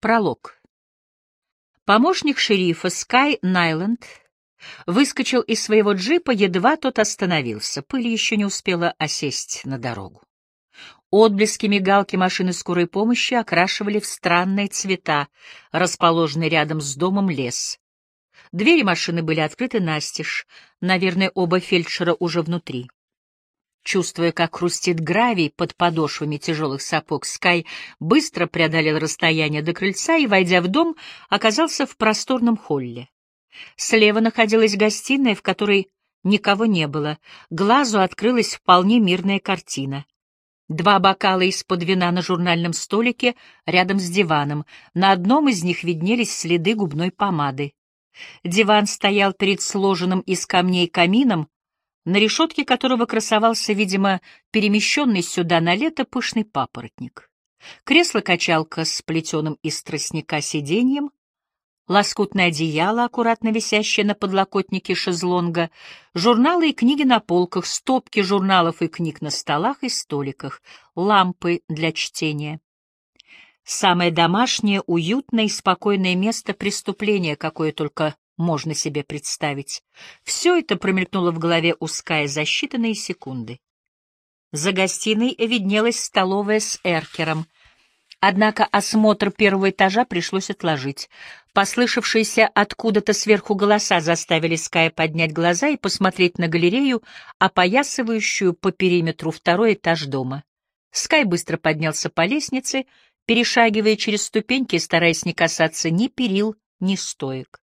Пролог. Помощник шерифа Скай Найланд выскочил из своего джипа, едва тот остановился. Пыль еще не успела осесть на дорогу. Отблески мигалки машины скорой помощи окрашивали в странные цвета, расположенный рядом с домом лес. Двери машины были открыты настежь, наверное, оба фельдшера уже внутри. Чувствуя, как хрустит гравий под подошвами тяжелых сапог, Скай быстро преодолел расстояние до крыльца и, войдя в дом, оказался в просторном холле. Слева находилась гостиная, в которой никого не было. Глазу открылась вполне мирная картина. Два бокала из-под вина на журнальном столике рядом с диваном. На одном из них виднелись следы губной помады. Диван стоял перед сложенным из камней камином, на решетке которого красовался, видимо, перемещенный сюда на лето пышный папоротник. Кресло-качалка с плетеным из тростника сиденьем, лоскутное одеяло, аккуратно висящее на подлокотнике шезлонга, журналы и книги на полках, стопки журналов и книг на столах и столиках, лампы для чтения. Самое домашнее, уютное и спокойное место преступления, какое только можно себе представить. Все это промелькнуло в голове у Ская за считанные секунды. За гостиной виднелась столовая с эркером. Однако осмотр первого этажа пришлось отложить. Послышавшиеся откуда-то сверху голоса заставили Ская поднять глаза и посмотреть на галерею, опоясывающую по периметру второй этаж дома. Скай быстро поднялся по лестнице, перешагивая через ступеньки, стараясь не касаться ни перил, ни стоек.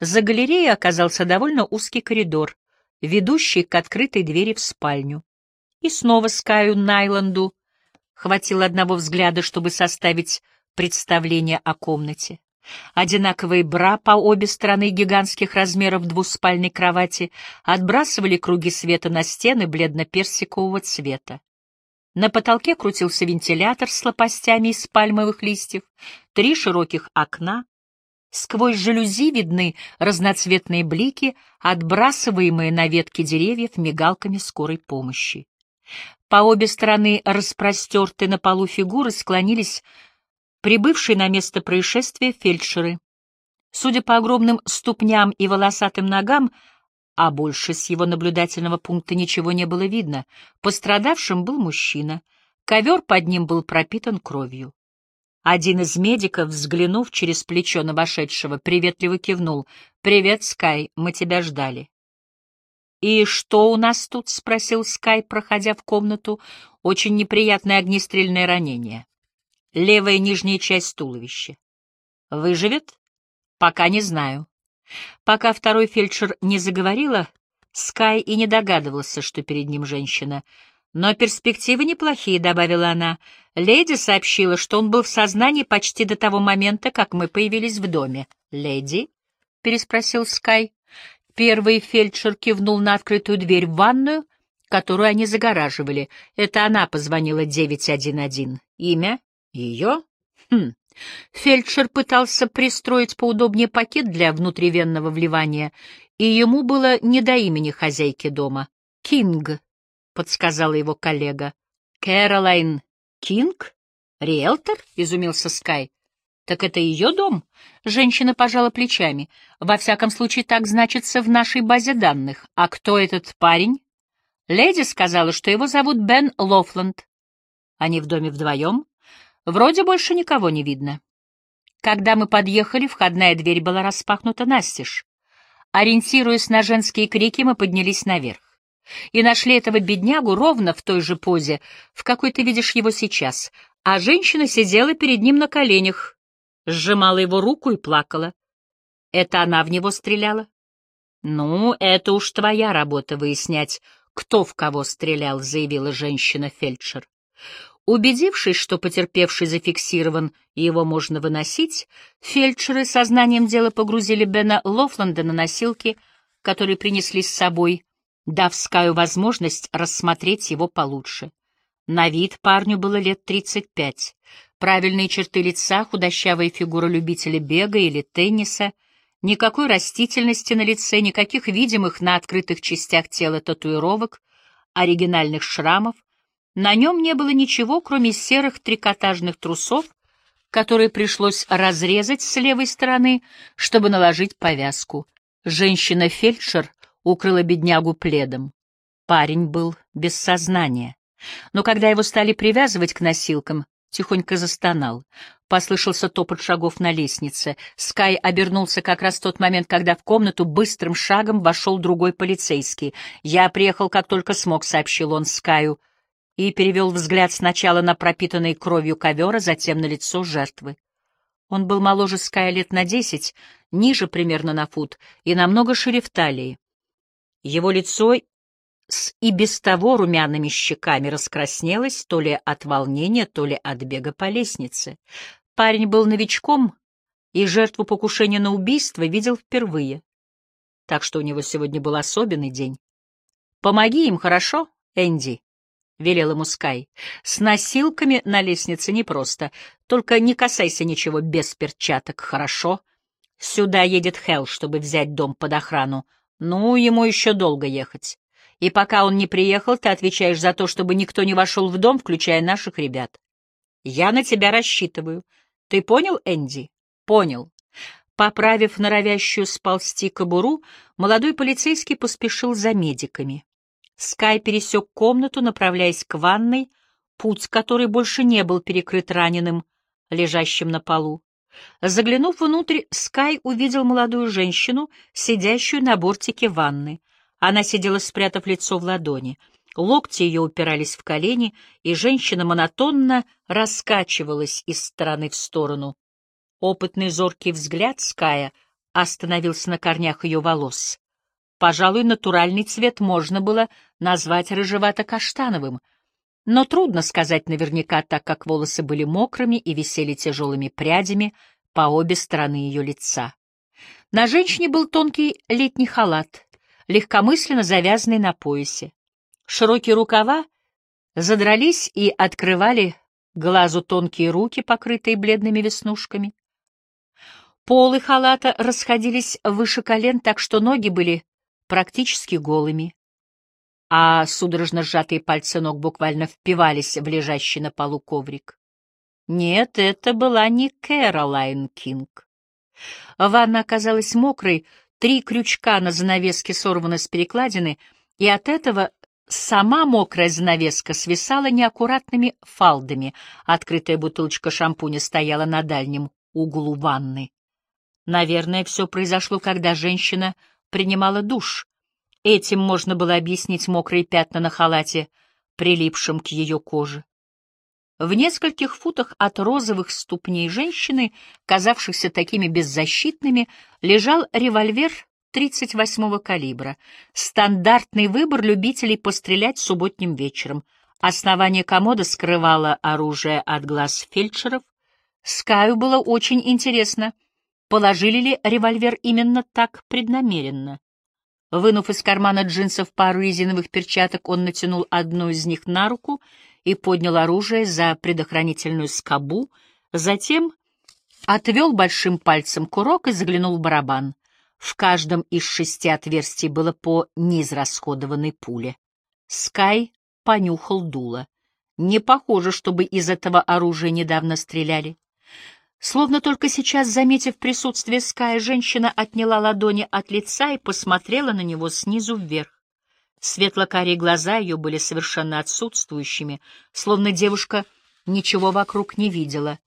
За галереей оказался довольно узкий коридор, ведущий к открытой двери в спальню. И снова Скаю Найланду хватило одного взгляда, чтобы составить представление о комнате. Одинаковые бра по обе стороны гигантских размеров двуспальной кровати отбрасывали круги света на стены бледно-персикового цвета. На потолке крутился вентилятор с лопастями из пальмовых листьев, три широких окна, Сквозь жалюзи видны разноцветные блики, отбрасываемые на ветки деревьев мигалками скорой помощи. По обе стороны распростертые на полу фигуры склонились прибывшие на место происшествия фельдшеры. Судя по огромным ступням и волосатым ногам, а больше с его наблюдательного пункта ничего не было видно, пострадавшим был мужчина. Ковер под ним был пропитан кровью. Один из медиков, взглянув через плечо на вошедшего, приветливо кивнул. «Привет, Скай, мы тебя ждали». «И что у нас тут?» — спросил Скай, проходя в комнату. «Очень неприятное огнестрельное ранение. Левая нижняя часть туловища. Выживет? Пока не знаю». Пока второй фельдшер не заговорила, Скай и не догадывался, что перед ним женщина — но перспективы неплохие, — добавила она. Леди сообщила, что он был в сознании почти до того момента, как мы появились в доме. Леди? — переспросил Скай. Первый фельдшер кивнул на открытую дверь в ванную, которую они загораживали. Это она позвонила 911. Имя? Ее? Хм. Фельдшер пытался пристроить поудобнее пакет для внутривенного вливания, и ему было не до имени хозяйки дома. Кинг. — подсказала его коллега. «Кэролайн Кинг? Риэлтор?» — изумился Скай. «Так это ее дом?» Женщина пожала плечами. «Во всяком случае, так значится в нашей базе данных. А кто этот парень?» Леди сказала, что его зовут Бен Лофланд. Они в доме вдвоем? Вроде больше никого не видно. Когда мы подъехали, входная дверь была распахнута настежь. Ориентируясь на женские крики, мы поднялись наверх и нашли этого беднягу ровно в той же позе, в какой ты видишь его сейчас, а женщина сидела перед ним на коленях, сжимала его руку и плакала. Это она в него стреляла? Ну, это уж твоя работа выяснять, кто в кого стрелял, заявила женщина-фельдшер. Убедившись, что потерпевший зафиксирован и его можно выносить, фельдшеры сознанием дела погрузили Бена Лофланда на носилки, которые принесли с собой, дав Скаю возможность рассмотреть его получше. На вид парню было лет тридцать пять. Правильные черты лица, худощавая фигура любителя бега или тенниса, никакой растительности на лице, никаких видимых на открытых частях тела татуировок, оригинальных шрамов. На нем не было ничего, кроме серых трикотажных трусов, которые пришлось разрезать с левой стороны, чтобы наложить повязку. Женщина-фельдшер укрыла беднягу пледом. Парень был без сознания. Но когда его стали привязывать к носилкам, тихонько застонал. Послышался топот шагов на лестнице. Скай обернулся как раз в тот момент, когда в комнату быстрым шагом вошел другой полицейский. «Я приехал, как только смог», — сообщил он Скаю, и перевел взгляд сначала на пропитанный кровью ковер, а затем на лицо жертвы. Он был моложе Ская лет на десять, ниже примерно на фут и намного шире в талии. Его лицо с и без того румяными щеками раскраснелась то ли от волнения, то ли от бега по лестнице. Парень был новичком и жертву покушения на убийство видел впервые. Так что у него сегодня был особенный день. «Помоги им, хорошо, Энди?» — велел ему Скай. «С носилками на лестнице непросто. Только не касайся ничего без перчаток, хорошо? Сюда едет Хелл, чтобы взять дом под охрану. Ну, ему еще долго ехать. И пока он не приехал, ты отвечаешь за то, чтобы никто не вошел в дом, включая наших ребят. Я на тебя рассчитываю. Ты понял, Энди? Понял. Поправив норовящую сползти кобуру, молодой полицейский поспешил за медиками. Скай пересек комнату, направляясь к ванной, путь которой больше не был перекрыт раненым, лежащим на полу. Заглянув внутрь, Скай увидел молодую женщину, сидящую на бортике ванны. Она сидела, спрятав лицо в ладони. Локти ее упирались в колени, и женщина монотонно раскачивалась из стороны в сторону. Опытный зоркий взгляд Ская остановился на корнях ее волос. Пожалуй, натуральный цвет можно было назвать рыжевато-каштановым, но трудно сказать наверняка, так как волосы были мокрыми и висели тяжелыми прядями по обе стороны ее лица. На женщине был тонкий летний халат, легкомысленно завязанный на поясе. Широкие рукава задрались и открывали глазу тонкие руки, покрытые бледными веснушками. Полы халата расходились выше колен, так что ноги были практически голыми, а судорожно сжатые пальцы ног буквально впивались в лежащий на полу коврик. Нет, это была не Кэролайн Кинг. Ванна оказалась мокрой, Три крючка на занавеске сорваны с перекладины, и от этого сама мокрая занавеска свисала неаккуратными фалдами. Открытая бутылочка шампуня стояла на дальнем углу ванны. Наверное, все произошло, когда женщина принимала душ. Этим можно было объяснить мокрые пятна на халате, прилипшем к ее коже. В нескольких футах от розовых ступней женщины, казавшихся такими беззащитными, лежал револьвер 38-го калибра. Стандартный выбор любителей пострелять субботним вечером. Основание комода скрывало оружие от глаз фельдшеров. Скаю было очень интересно, положили ли револьвер именно так преднамеренно. Вынув из кармана джинсов пару резиновых перчаток, он натянул одну из них на руку — и поднял оружие за предохранительную скобу, затем отвел большим пальцем курок и заглянул в барабан. В каждом из шести отверстий было по неизрасходованной пуле. Скай понюхал дуло. Не похоже, чтобы из этого оружия недавно стреляли. Словно только сейчас, заметив присутствие Ская, женщина отняла ладони от лица и посмотрела на него снизу вверх. Светло-карие глаза ее были совершенно отсутствующими, словно девушка ничего вокруг не видела.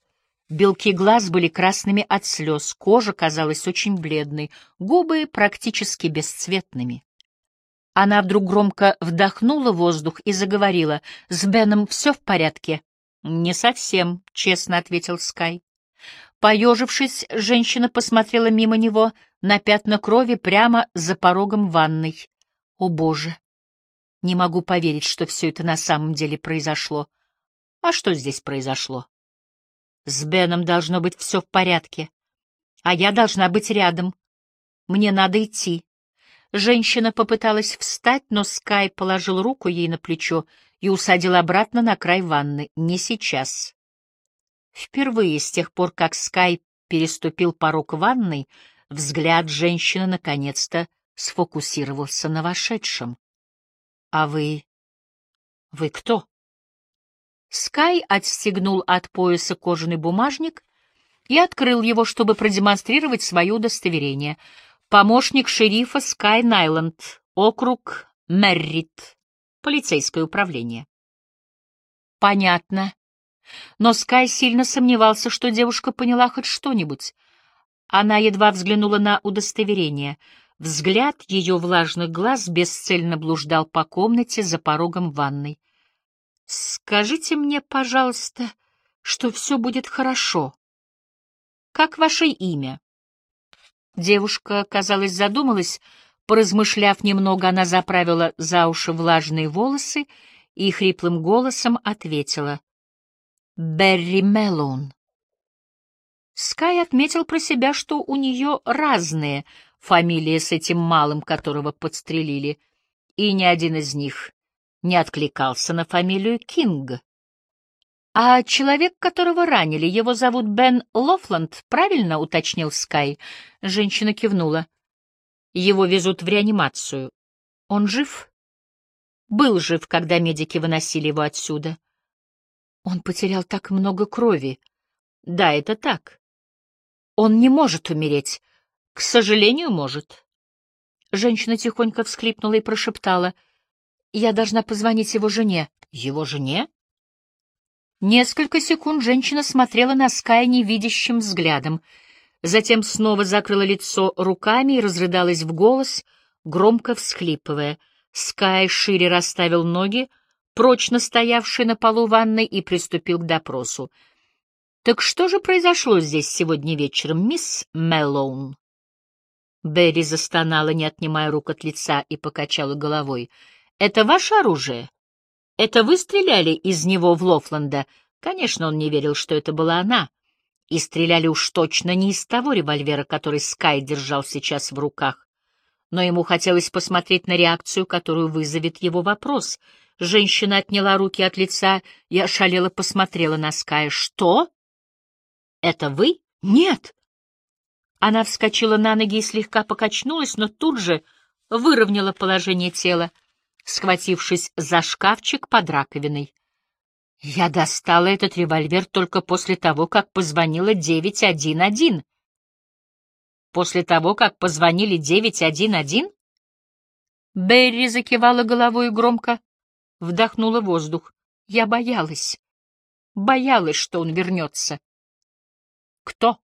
Белки глаз были красными от слез, кожа казалась очень бледной, губы практически бесцветными. Она вдруг громко вдохнула воздух и заговорила. «С Беном все в порядке?» «Не совсем», — честно ответил Скай. Поежившись, женщина посмотрела мимо него на пятна крови прямо за порогом ванной. «О, Боже!» Не могу поверить, что все это на самом деле произошло. А что здесь произошло? С Беном должно быть все в порядке. А я должна быть рядом. Мне надо идти. Женщина попыталась встать, но Скай положил руку ей на плечо и усадил обратно на край ванны. Не сейчас. Впервые с тех пор, как Скай переступил порог ванной, взгляд женщины наконец-то сфокусировался на вошедшем. А вы... Вы кто? Скай отстегнул от пояса кожаный бумажник и открыл его, чтобы продемонстрировать свое удостоверение. Помощник шерифа Скай Найланд, округ Меррит, полицейское управление. Понятно. Но Скай сильно сомневался, что девушка поняла хоть что-нибудь. Она едва взглянула на удостоверение. Взгляд ее влажных глаз бесцельно блуждал по комнате за порогом ванной. «Скажите мне, пожалуйста, что все будет хорошо. Как ваше имя?» Девушка, казалось, задумалась. Поразмышляв немного, она заправила за уши влажные волосы и хриплым голосом ответила. «Берри Меллоун». Скай отметил про себя, что у нее разные фамилии с этим малым, которого подстрелили, и ни один из них не откликался на фамилию Кинг. «А человек, которого ранили, его зовут Бен Лофланд, правильно?» — уточнил Скай. Женщина кивнула. «Его везут в реанимацию. Он жив?» «Был жив, когда медики выносили его отсюда». «Он потерял так много крови». «Да, это так. Он не может умереть. К сожалению, может. Женщина тихонько всхлипнула и прошептала. Я должна позвонить его жене. Его жене? Несколько секунд женщина смотрела на Скай невидящим взглядом. Затем снова закрыла лицо руками и разрыдалась в голос, громко всхлипывая. Скай шире расставил ноги, прочно стоявшие на полу ванной, и приступил к допросу. «Так что же произошло здесь сегодня вечером, мисс Мэллоун?» Берри застонала, не отнимая рук от лица, и покачала головой. «Это ваше оружие? Это вы стреляли из него в Лофланда?» Конечно, он не верил, что это была она. И стреляли уж точно не из того револьвера, который Скай держал сейчас в руках. Но ему хотелось посмотреть на реакцию, которую вызовет его вопрос. Женщина отняла руки от лица и ошалела посмотрела на Ская. «Что?» «Это вы?» «Нет!» Она вскочила на ноги и слегка покачнулась, но тут же выровняла положение тела, схватившись за шкафчик под раковиной. «Я достала этот револьвер только после того, как позвонила 911». «После того, как позвонили 911?» Берри закивала головой громко вдохнула воздух. «Я боялась. Боялась, что он вернется». Кто?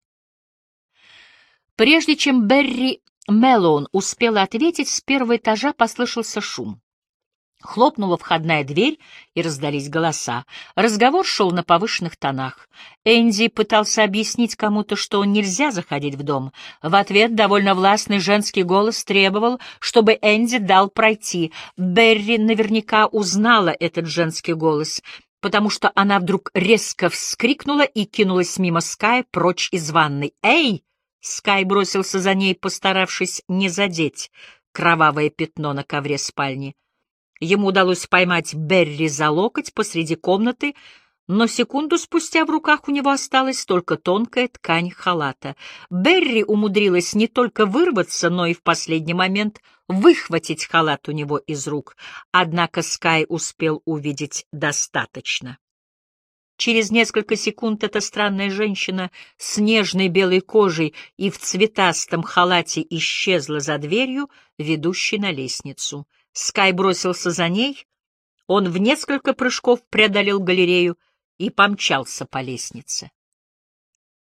Прежде чем Берри Меллоун успела ответить, с первого этажа послышался шум. Хлопнула входная дверь, и раздались голоса. Разговор шел на повышенных тонах. Энди пытался объяснить кому-то, что нельзя заходить в дом. В ответ довольно властный женский голос требовал, чтобы Энди дал пройти. Берри наверняка узнала этот женский голос потому что она вдруг резко вскрикнула и кинулась мимо Скай прочь из ванной. «Эй!» — Скай бросился за ней, постаравшись не задеть кровавое пятно на ковре спальни. Ему удалось поймать Берри за локоть посреди комнаты, но секунду спустя в руках у него осталась только тонкая ткань халата. Берри умудрилась не только вырваться, но и в последний момент выхватить халат у него из рук, однако Скай успел увидеть достаточно. Через несколько секунд эта странная женщина с нежной белой кожей и в цветастом халате исчезла за дверью, ведущей на лестницу. Скай бросился за ней, он в несколько прыжков преодолел галерею, и помчался по лестнице.